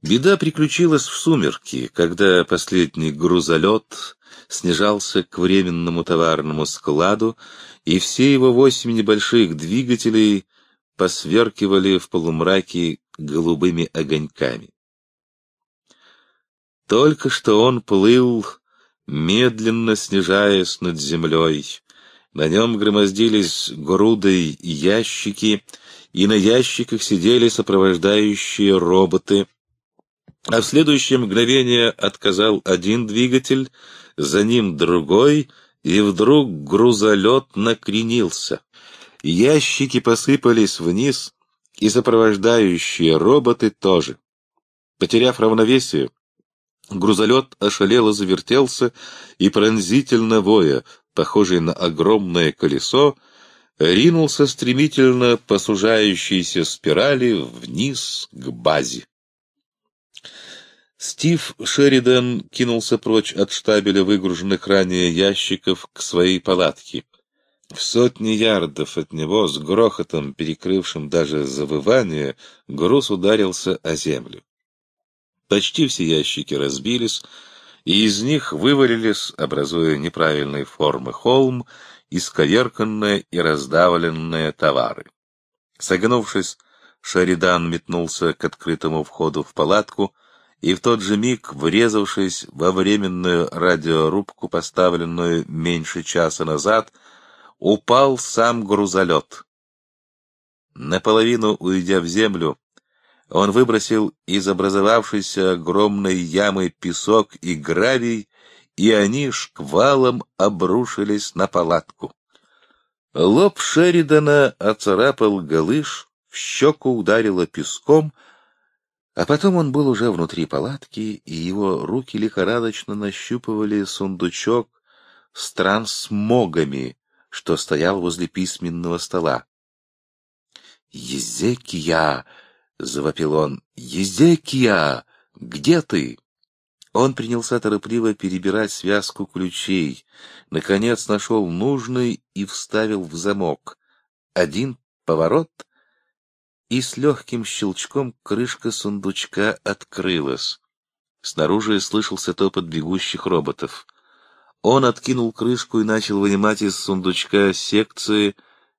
Беда приключилась в сумерки, когда последний грузолет снижался к временному товарному складу, и все его восемь небольших двигателей посверкивали в полумраке голубыми огоньками. Только что он плыл, медленно снижаясь над землей. На нем громоздились груды ящики, и на ящиках сидели сопровождающие роботы — а в следующее мгновение отказал один двигатель, за ним другой, и вдруг грузолет накренился. Ящики посыпались вниз, и сопровождающие роботы тоже. Потеряв равновесие, грузолет ошалело завертелся и пронзительно воя, похожий на огромное колесо, ринулся стремительно по сужающейся спирали вниз к базе. Стив Шеридан кинулся прочь от штабеля выгруженных ранее ящиков к своей палатке. В сотни ярдов от него, с грохотом, перекрывшим даже завывание, груз ударился о землю. Почти все ящики разбились, и из них вывалились, образуя неправильной формы холм, исковерканные и раздавленные товары. Согнувшись, Шеридан метнулся к открытому входу в палатку — и в тот же миг, врезавшись во временную радиорубку, поставленную меньше часа назад, упал сам грузолет. Наполовину уйдя в землю, он выбросил из образовавшейся огромной ямы песок и гравий, и они шквалом обрушились на палатку. Лоб Шеридана оцарапал галыш, в щеку ударило песком — а потом он был уже внутри палатки, и его руки лихорадочно нащупывали сундучок с трансмогами, что стоял возле письменного стола. «Езекия!» — завопил он. «Езекия! Где ты?» Он принялся торопливо перебирать связку ключей, наконец нашел нужный и вставил в замок. Один поворот — и с легким щелчком крышка сундучка открылась. Снаружи слышался топот бегущих роботов. Он откинул крышку и начал вынимать из сундучка секции,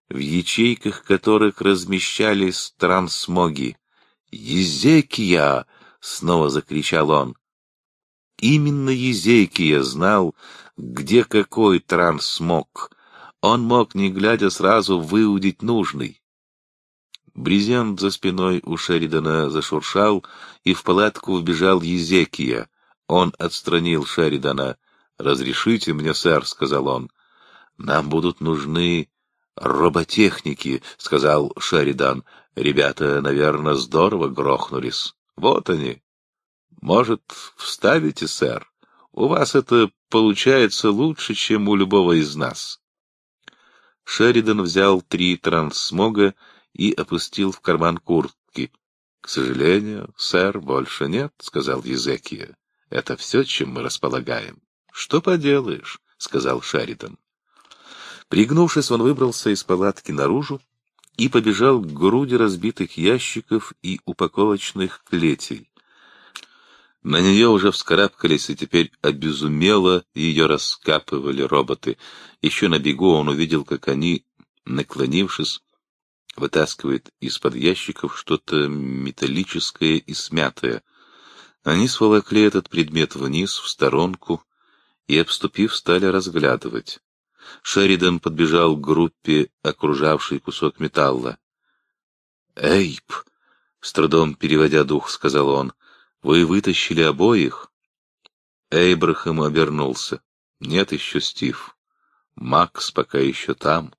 в ячейках которых размещались трансмоги. «Езекия!» — снова закричал он. Именно Езекия знал, где какой трансмог. Он мог, не глядя, сразу выудить нужный. Брезент за спиной у Шеридана зашуршал, и в палатку вбежал Езекия. Он отстранил Шеридана. «Разрешите мне, сэр», — сказал он. «Нам будут нужны роботехники», — сказал Шеридан. «Ребята, наверное, здорово грохнулись. Вот они». «Может, вставите, сэр? У вас это получается лучше, чем у любого из нас». Шеридан взял три трансмога и опустил в карман куртки. — К сожалению, сэр, больше нет, — сказал Езекия. — Это все, чем мы располагаем. — Что поделаешь, — сказал Шаритон. Пригнувшись, он выбрался из палатки наружу и побежал к груди разбитых ящиков и упаковочных клетей. На нее уже вскарабкались и теперь обезумело ее раскапывали роботы. Еще на бегу он увидел, как они, наклонившись, вытаскивает из-под ящиков что-то металлическое и смятое. Они сволокли этот предмет вниз, в сторонку, и, обступив, стали разглядывать. Шеридан подбежал к группе, окружавшей кусок металла. «Эйп!» — с трудом переводя дух, сказал он. «Вы вытащили обоих?» Эйбрахам обернулся. «Нет еще, Стив. Макс пока еще там».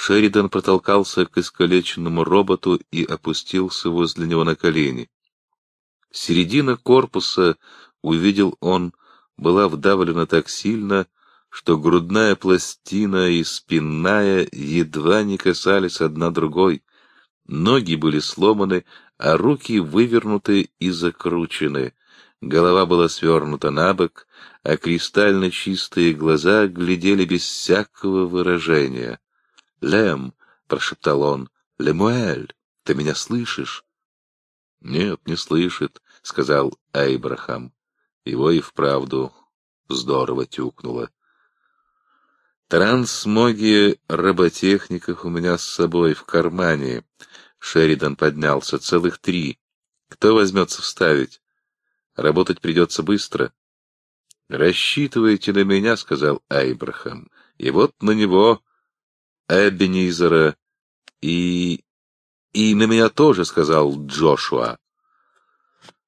Шеридан протолкался к искалеченному роботу и опустился возле него на колени. Середина корпуса, увидел он, была вдавлена так сильно, что грудная пластина и спинная едва не касались одна другой. Ноги были сломаны, а руки вывернуты и закручены. Голова была свернута на бок, а кристально чистые глаза глядели без всякого выражения. «Лем!» — прошептал он. «Лемуэль, ты меня слышишь?» Нет, не слышит, — сказал Айбрахам. Его и вправду здорово тюкнуло. Трансмогия роботехников у меня с собой в кармане. Шеридан поднялся. Целых три. Кто возьмется вставить? Работать придется быстро. «Рассчитывайте на меня», — сказал Айбрахам. «И вот на него, Эбенизера, и... и на меня тоже», — сказал Джошуа.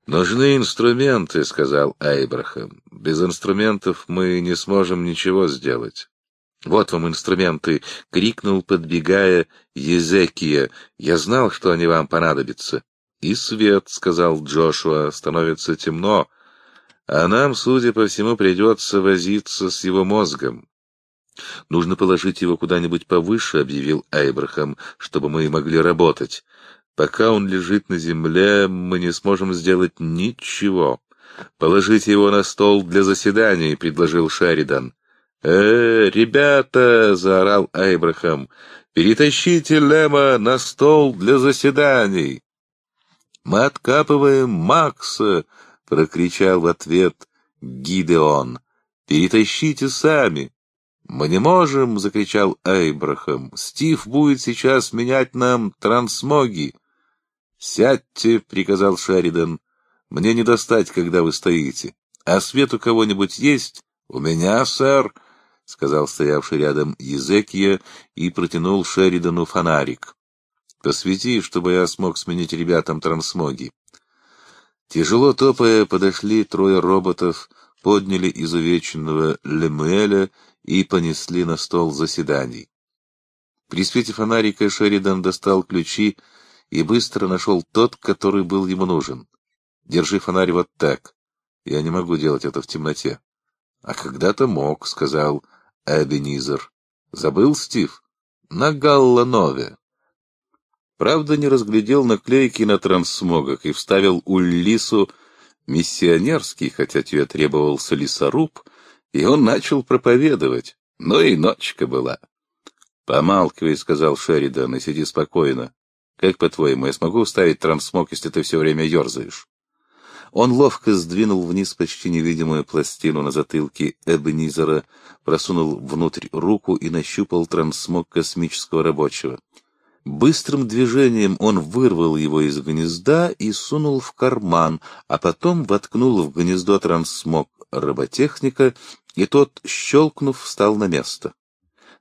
«Нужны инструменты», — сказал Айбрахам. «Без инструментов мы не сможем ничего сделать». «Вот вам инструменты!» — крикнул, подбегая Езекия. «Я знал, что они вам понадобятся». «И свет», — сказал Джошуа, — «становится темно, а нам, судя по всему, придется возиться с его мозгом». «Нужно положить его куда-нибудь повыше», — объявил Айбрахам, — «чтобы мы могли работать. Пока он лежит на земле, мы не сможем сделать ничего». «Положите его на стол для заседаний», — предложил Шаридан. «Э, ребята!» — заорал Айбрахам. «Перетащите Лема на стол для заседаний!» «Мы откапываем Макса!» — прокричал в ответ Гидеон. «Перетащите сами!» «Мы не можем!» — закричал Айбрахам. «Стив будет сейчас менять нам трансмоги!» «Сядьте!» — приказал Шеридан. «Мне не достать, когда вы стоите. А свет у кого-нибудь есть?» «У меня, сэр!» — сказал стоявший рядом Езекия и протянул Шеридану фонарик. — Посвети, чтобы я смог сменить ребятам трансмоги. Тяжело топая, подошли трое роботов, подняли изувеченного Лемуэля и понесли на стол заседаний. При свете фонарика Шеридан достал ключи и быстро нашел тот, который был ему нужен. «Держи фонарь вот так. Я не могу делать это в темноте». «А когда-то мог», — сказал Эбенизер. Забыл, Стив? На Галланове. Правда, не разглядел наклейки на трансмогах и вставил Уллису миссионерский, хотя тебе требовался лесоруб, и он начал проповедовать. Но и ночка была. «Помалкивай», — сказал Шеридан, — «и сиди спокойно. Как, по-твоему, я смогу вставить трансмог, если ты все время ерзаешь?» Он ловко сдвинул вниз почти невидимую пластину на затылке Эбенизера, просунул внутрь руку и нащупал трансмог космического рабочего. Быстрым движением он вырвал его из гнезда и сунул в карман, а потом воткнул в гнездо трансмог роботехника, и тот, щелкнув, встал на место.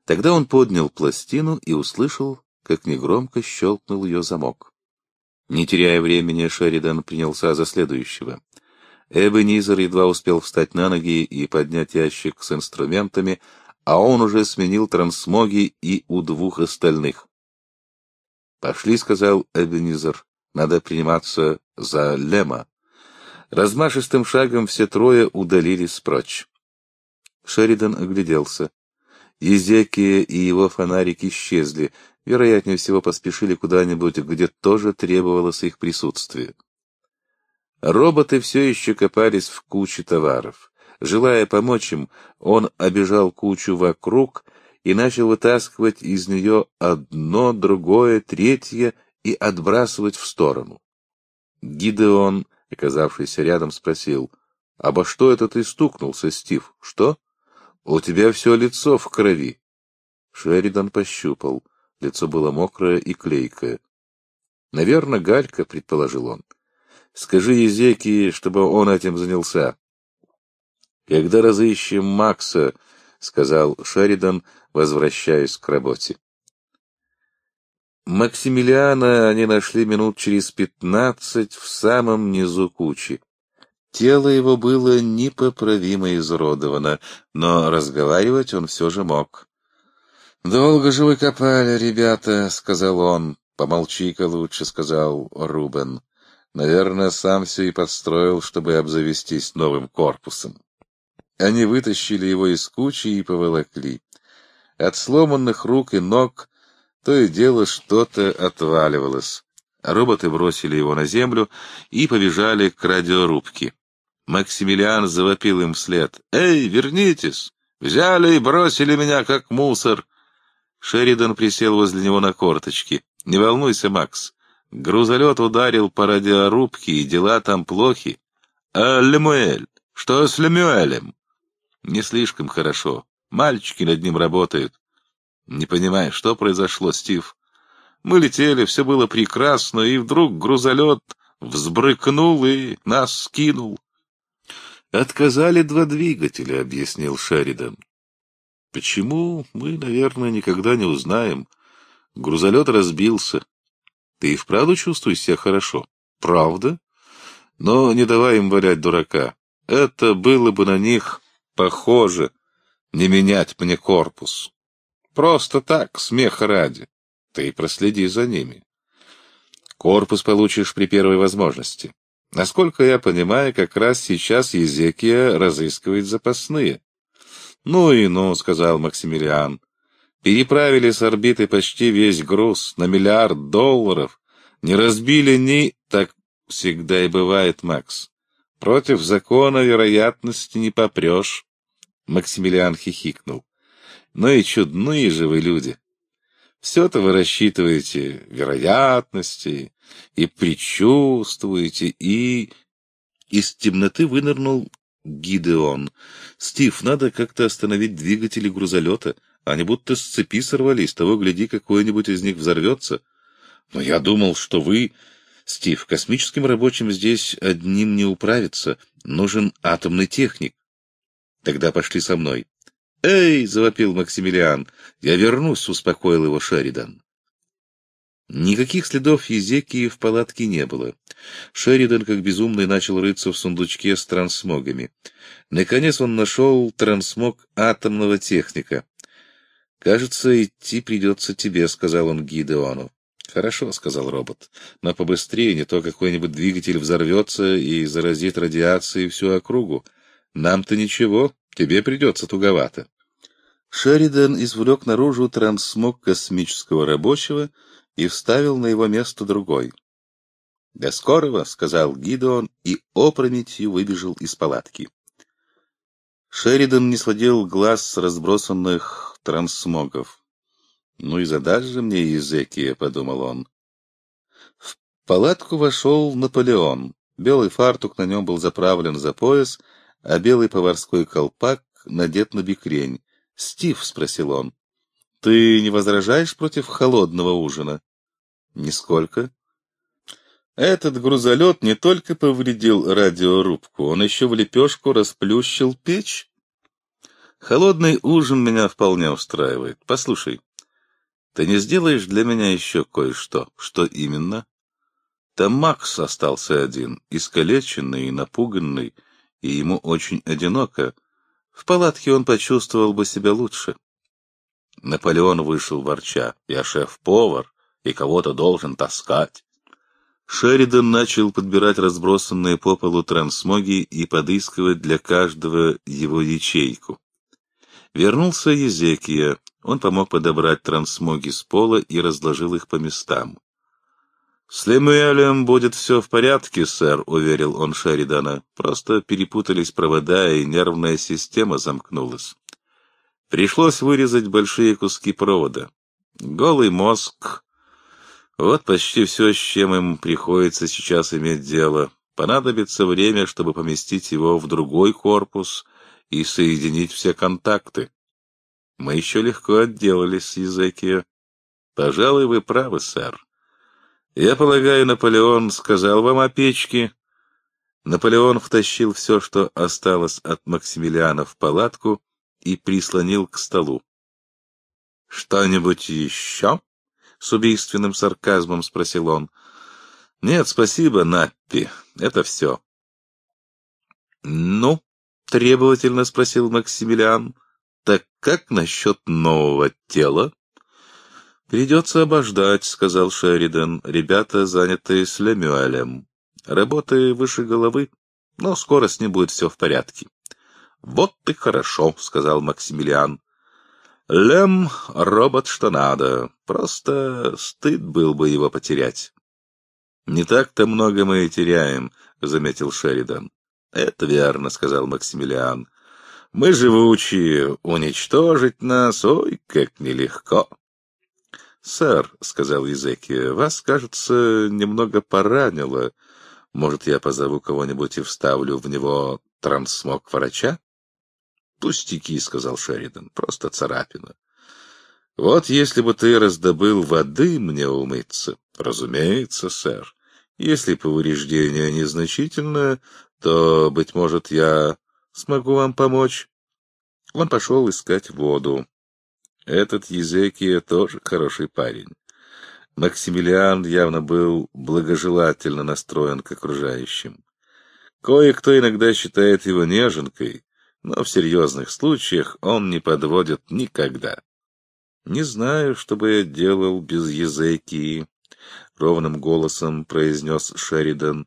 Тогда он поднял пластину и услышал, как негромко щелкнул ее замок. Не теряя времени, Шеридан принялся за следующего. Эбенизер едва успел встать на ноги и поднять ящик с инструментами, а он уже сменил трансмоги и у двух остальных. «Пошли», — сказал Эбенизер, — «надо приниматься за Лема». Размашистым шагом все трое удалились прочь. Шеридан огляделся. Езекия и его фонарик исчезли, вероятнее всего, поспешили куда-нибудь, где тоже требовалось их присутствие. Роботы все еще копались в куче товаров. Желая помочь им, он обежал кучу вокруг и начал вытаскивать из нее одно, другое, третье и отбрасывать в сторону. Гидеон, оказавшийся рядом, спросил, «Обо что это ты стукнулся, Стив? Что? У тебя все лицо в крови». Шеридан пощупал. Лицо было мокрое и клейкое. «Наверное, Галька», — предположил он. «Скажи Езеки, чтобы он этим занялся». «Когда разыщем Макса», — сказал Шеридан, возвращаясь к работе. Максимилиана они нашли минут через пятнадцать в самом низу кучи. Тело его было непоправимо изуродовано, но разговаривать он все же мог. «Долго же вы копали, ребята», — сказал он. «Помолчи-ка лучше», — сказал Рубен. «Наверное, сам все и подстроил, чтобы обзавестись новым корпусом». Они вытащили его из кучи и поволокли. От сломанных рук и ног то и дело что-то отваливалось. Роботы бросили его на землю и побежали к радиорубке. Максимилиан завопил им вслед. «Эй, вернитесь! Взяли и бросили меня, как мусор!» Шеридан присел возле него на корточки. «Не волнуйся, Макс. Грузолет ударил по радиорубке, и дела там плохи. А Лемуэль? Что с Лемуэлем? Не слишком хорошо. Мальчики над ним работают. Не понимаю, что произошло, Стив. Мы летели, все было прекрасно, и вдруг грузолет взбрыкнул и нас скинул. Отказали два двигателя, объяснил Шеридан. Почему, мы, наверное, никогда не узнаем. Грузолет разбился. Ты и вправду чувствуешь себя хорошо? Правда? Но не давай им валять дурака. Это было бы на них похоже, не менять мне корпус. Просто так, смех ради. Ты проследи за ними. Корпус получишь при первой возможности. Насколько я понимаю, как раз сейчас Езекия разыскивает запасные. Ну и ну, сказал Максимилиан. Переправили с орбиты почти весь груз, на миллиард долларов. Не разбили ни... Так всегда и бывает, Макс. Против закона вероятности не попрешь. Максимилиан хихикнул. Ну и чудные же вы люди. Все-то вы рассчитываете вероятности и предчувствуете, и... Из темноты вынырнул Гидеон. «Стив, надо как-то остановить двигатели грузолета. Они будто с цепи сорвались. Того, гляди, какой-нибудь из них взорвется. Но я думал, что вы...» «Стив, космическим рабочим здесь одним не управиться. Нужен атомный техник. Тогда пошли со мной». «Эй!» — завопил Максимилиан. «Я вернусь!» — успокоил его Шеридан. Никаких следов Езекии в палатке не было. Шеридан, как безумный, начал рыться в сундучке с трансмогами. Наконец он нашел трансмог атомного техника. «Кажется, идти придется тебе», — сказал он Гидеону. «Хорошо», — сказал робот. «Но побыстрее, не то какой-нибудь двигатель взорвется и заразит радиацией всю округу. Нам-то ничего, тебе придется туговато». Шеридан извлек наружу трансмог космического рабочего — и вставил на его место другой. «До скорого!» — сказал Гидеон и опрометью выбежал из палатки. Шеридан не сводил глаз с разбросанных трансмогов. «Ну и задашь же мне, Езекия», — подумал он. В палатку вошел Наполеон. Белый фартук на нем был заправлен за пояс, а белый поварской колпак надет на бикрень. «Стив», — спросил он, — «ты не возражаешь против холодного ужина?» Нисколько. Этот грузолет не только повредил радиорубку, он еще в лепешку расплющил печь. Холодный ужин меня вполне устраивает. Послушай, ты не сделаешь для меня еще кое-что? Что именно? Там Макс остался один, искалеченный и напуганный, и ему очень одиноко. В палатке он почувствовал бы себя лучше. Наполеон вышел ворча. Я шеф-повар, и кого-то должен таскать. Шеридан начал подбирать разбросанные по полу трансмоги и подыскивать для каждого его ячейку. Вернулся Езекия. Он помог подобрать трансмоги с пола и разложил их по местам. «С Лемуэлем будет все в порядке, сэр», — уверил он Шеридана. «Просто перепутались провода, и нервная система замкнулась. Пришлось вырезать большие куски провода. Голый мозг вот почти все, с чем им приходится сейчас иметь дело. Понадобится время, чтобы поместить его в другой корпус и соединить все контакты. Мы еще легко отделались с языки. Пожалуй, вы правы, сэр. Я полагаю, Наполеон сказал вам о печке. Наполеон втащил все, что осталось от Максимилиана в палатку и прислонил к столу. «Что-нибудь еще?» — с убийственным сарказмом спросил он. — Нет, спасибо, Наппи, это все. — Ну, — требовательно спросил Максимилиан, — так как насчет нового тела? — Придется обождать, — сказал Шеридан. — Ребята заняты с Лемюэлем. Работы выше головы, но скоро с ним будет все в порядке. — Вот и хорошо, — сказал Максимилиан. Лем — робот что надо. Просто стыд был бы его потерять. — Не так-то много мы и теряем, — заметил Шеридан. — Это верно, — сказал Максимилиан. — Мы живучие, уничтожить нас, ой, как нелегко. «Сэр», — сказал Езекия, — «вас, кажется, немного поранило. Может, я позову кого-нибудь и вставлю в него трансмог врача?» «Пустяки», — сказал Шеридан, — «просто царапина». «Вот если бы ты раздобыл воды мне умыться». «Разумеется, сэр. Если повреждение незначительное, то, быть может, я смогу вам помочь». Он пошел искать воду. Этот Езекия тоже хороший парень. Максимилиан явно был благожелательно настроен к окружающим. Кое-кто иногда считает его неженкой, но в серьезных случаях он не подводит никогда. «Не знаю, что бы я делал без Езекии», — ровным голосом произнес Шеридан.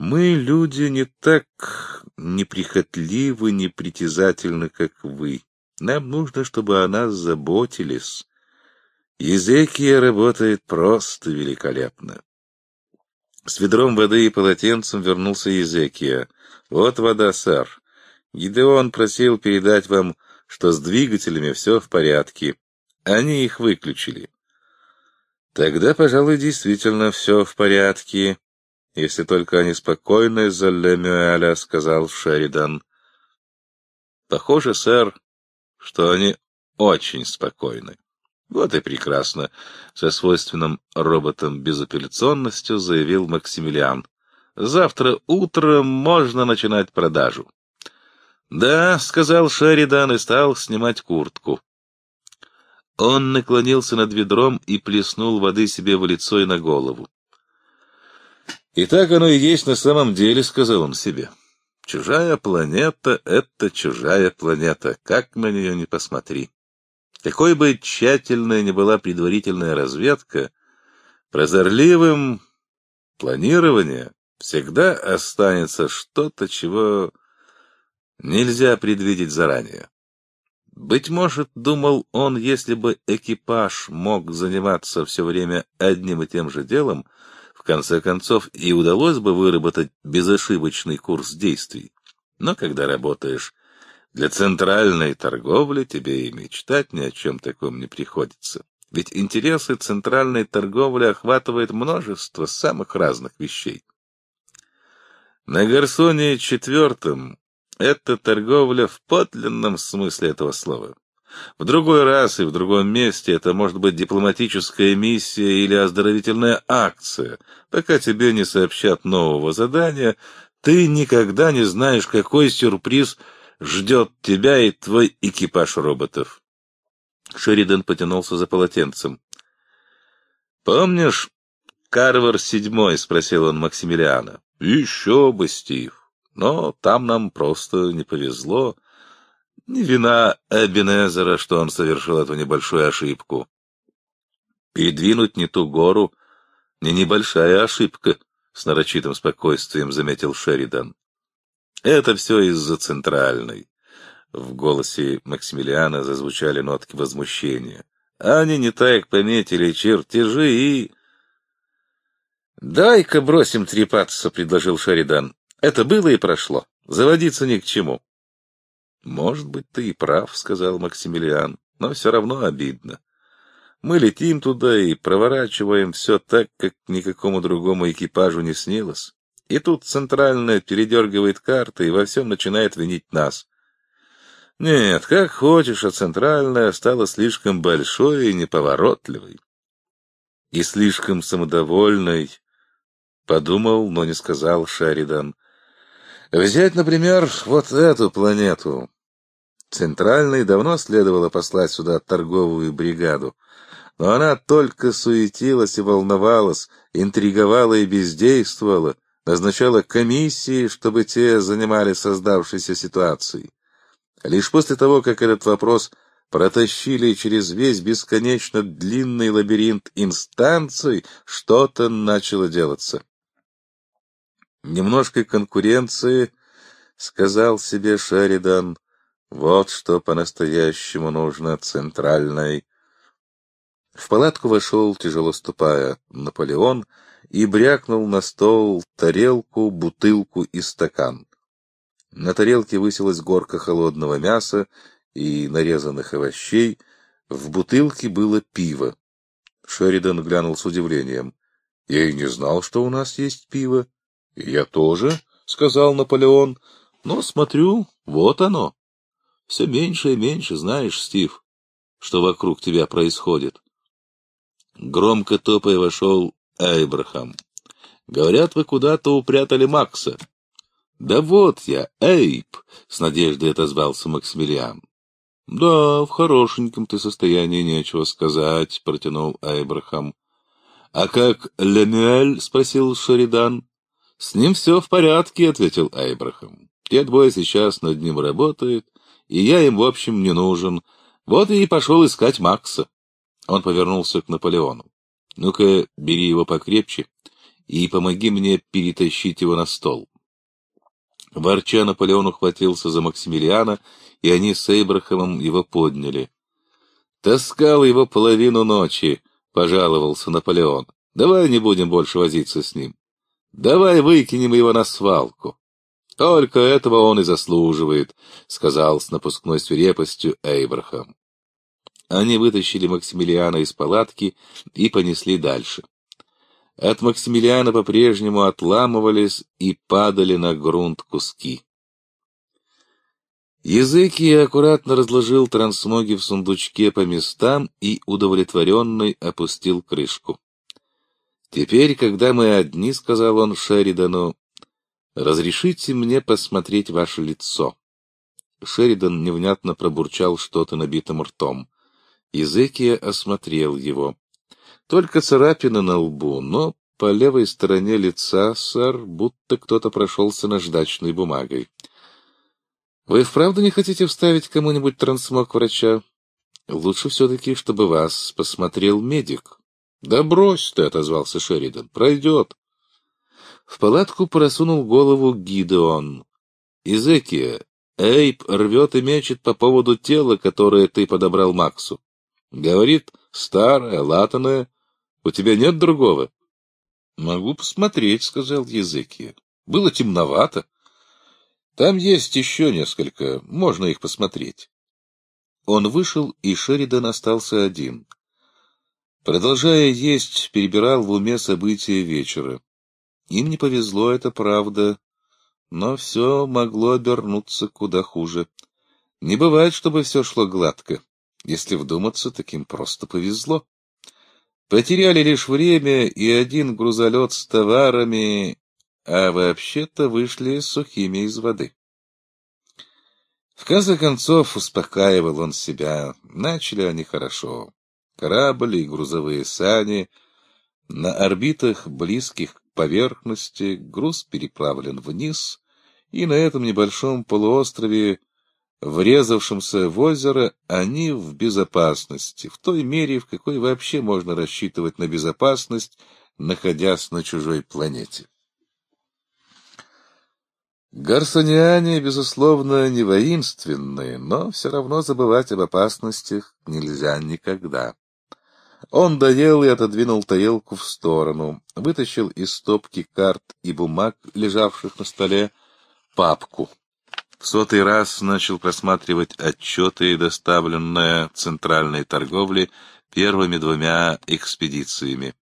«Мы, люди, не так неприхотливы, непритязательны, как вы. Нам нужно, чтобы о нас заботились. Езекия работает просто великолепно. С ведром воды и полотенцем вернулся Езекия. «Вот вода, сэр. Гидеон просил передать вам, что с двигателями все в порядке. Они их выключили». «Тогда, пожалуй, действительно все в порядке, если только они спокойны за Лемюэля», — сказал Шеридан. «Похоже, сэр, что они очень спокойны. Вот и прекрасно, со свойственным роботом безапелляционностью заявил Максимилиан. Завтра утром можно начинать продажу. Да, сказал Шеридан и стал снимать куртку. Он наклонился над ведром и плеснул воды себе в лицо и на голову. «И так оно и есть на самом деле», — сказал он себе. Чужая планета — это чужая планета, как на нее не посмотри. Какой бы тщательной ни была предварительная разведка, прозорливым планирование всегда останется что-то, чего нельзя предвидеть заранее. Быть может, думал он, если бы экипаж мог заниматься все время одним и тем же делом, конце концов, и удалось бы выработать безошибочный курс действий. Но когда работаешь для центральной торговли, тебе и мечтать ни о чем таком не приходится. Ведь интересы центральной торговли охватывает множество самых разных вещей. На Гарсоне четвертом это торговля в подлинном смысле этого слова. В другой раз и в другом месте это может быть дипломатическая миссия или оздоровительная акция. Пока тебе не сообщат нового задания, ты никогда не знаешь, какой сюрприз ждет тебя и твой экипаж роботов. Шеридан потянулся за полотенцем. «Помнишь, Карвер седьмой?» — спросил он Максимилиана. «Еще бы, Стив. Но там нам просто не повезло». Не вина Эбенезера, что он совершил эту небольшую ошибку. Передвинуть не ту гору — не небольшая ошибка, — с нарочитым спокойствием заметил Шеридан. Это все из-за центральной. В голосе Максимилиана зазвучали нотки возмущения. Они не так пометили чертежи и... «Дай-ка бросим трепаться», — предложил Шеридан. «Это было и прошло. Заводиться ни к чему». «Может быть, ты и прав», — сказал Максимилиан, — «но все равно обидно. Мы летим туда и проворачиваем все так, как никакому другому экипажу не снилось. И тут центральная передергивает карты и во всем начинает винить нас. Нет, как хочешь, а центральная стала слишком большой и неповоротливой. И слишком самодовольной, подумал, но не сказал Шаридан. Взять, например, вот эту планету. Центральной давно следовало послать сюда торговую бригаду, но она только суетилась и волновалась, интриговала и бездействовала, назначала комиссии, чтобы те занимались создавшейся ситуацией. Лишь после того, как этот вопрос протащили через весь бесконечно длинный лабиринт инстанций, что-то начало делаться. Немножко конкуренции, — сказал себе Шеридан, — вот что по-настоящему нужно центральной. В палатку вошел, тяжело ступая, Наполеон и брякнул на стол тарелку, бутылку и стакан. На тарелке высилась горка холодного мяса и нарезанных овощей, в бутылке было пиво. Шеридан глянул с удивлением. «Я и не знал, что у нас есть пиво». «Я тоже», — сказал Наполеон. «Но смотрю, вот оно. Все меньше и меньше, знаешь, Стив, что вокруг тебя происходит». Громко топая вошел Эйбрахам. «Говорят, вы куда-то упрятали Макса». «Да вот я, Эйб!» — с надеждой отозвался Максимилиан. «Да, в хорошеньком ты состоянии, нечего сказать», — протянул Эйбрахам. «А как Лемюэль?» — спросил Шеридан. «С ним все в порядке», — ответил Эйбрахам. «Те двое сейчас над ним работают, и я им, в общем, не нужен. Вот и пошел искать Макса». Он повернулся к Наполеону. «Ну-ка, бери его покрепче и помоги мне перетащить его на стол». Ворча Наполеон ухватился за Максимилиана, и они с Эйбрахамом его подняли. «Таскал его половину ночи», — пожаловался Наполеон. «Давай не будем больше возиться с ним. Давай выкинем его на свалку». «Только этого он и заслуживает», — сказал с напускной свирепостью Эйбрахам. Они вытащили Максимилиана из палатки и понесли дальше. От Максимилиана по-прежнему отламывались и падали на грунт куски. Языки аккуратно разложил трансмоги в сундучке по местам и удовлетворенный опустил крышку. «Теперь, когда мы одни, — сказал он Шеридану, — разрешите мне посмотреть ваше лицо». Шеридан невнятно пробурчал что-то набитым ртом. Языкия осмотрел его. Только царапина на лбу, но по левой стороне лица, сэр, будто кто-то прошелся наждачной бумагой. Вы вправду не хотите вставить кому-нибудь трансмог врача? Лучше все-таки, чтобы вас посмотрел медик. Да брось ты, — отозвался Шеридан, — пройдет. В палатку просунул голову Гидеон. Изекия, Эйп рвет и мечет по поводу тела, которое ты подобрал Максу. Говорит, старое, латаное. У тебя нет другого? Могу посмотреть, — сказал Езекия. Было темновато. Там есть еще несколько, можно их посмотреть. Он вышел, и Шеридан остался один. Продолжая есть, перебирал в уме события вечера. Им не повезло, это правда, но все могло обернуться куда хуже. Не бывает, чтобы все шло гладко. Если вдуматься, таким просто повезло. Потеряли лишь время и один грузолет с товарами, а вообще-то вышли сухими из воды. В конце концов, успокаивал он себя, начали они хорошо. Корабль и грузовые сани, на орбитах, близких к поверхности, груз переправлен вниз, и на этом небольшом полуострове, врезавшемся в озеро, они в безопасности, в той мере, в какой вообще можно рассчитывать на безопасность, находясь на чужой планете. Гарсониане, безусловно, не воинственные, но все равно забывать об опасностях нельзя никогда. Он доел и отодвинул тарелку в сторону, вытащил из стопки карт и бумаг, лежавших на столе, папку. В сотый раз начал просматривать отчеты, доставленные центральной торговле первыми двумя экспедициями.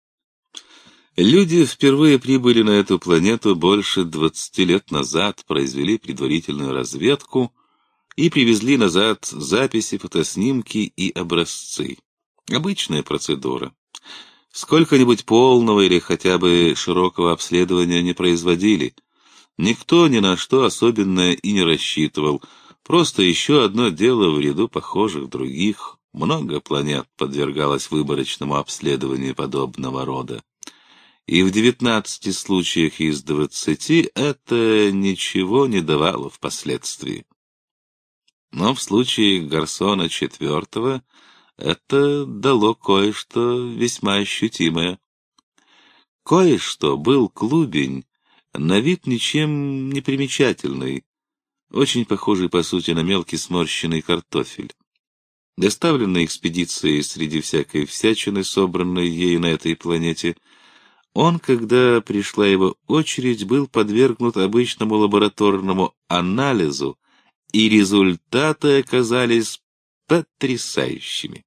Люди впервые прибыли на эту планету больше двадцати лет назад, произвели предварительную разведку и привезли назад записи, фотоснимки и образцы. Обычная процедура. Сколько-нибудь полного или хотя бы широкого обследования не производили. Никто ни на что особенное и не рассчитывал. Просто еще одно дело в ряду похожих других. Много планет подвергалось выборочному обследованию подобного рода и в девятнадцати случаях из двадцати это ничего не давало впоследствии. Но в случае Гарсона IV это дало кое-что весьма ощутимое. Кое-что был клубень, на вид ничем не примечательный, очень похожий по сути на мелкий сморщенный картофель. Доставленный экспедицией среди всякой всячины, собранной ею на этой планете, он, когда пришла его очередь, был подвергнут обычному лабораторному анализу, и результаты оказались потрясающими.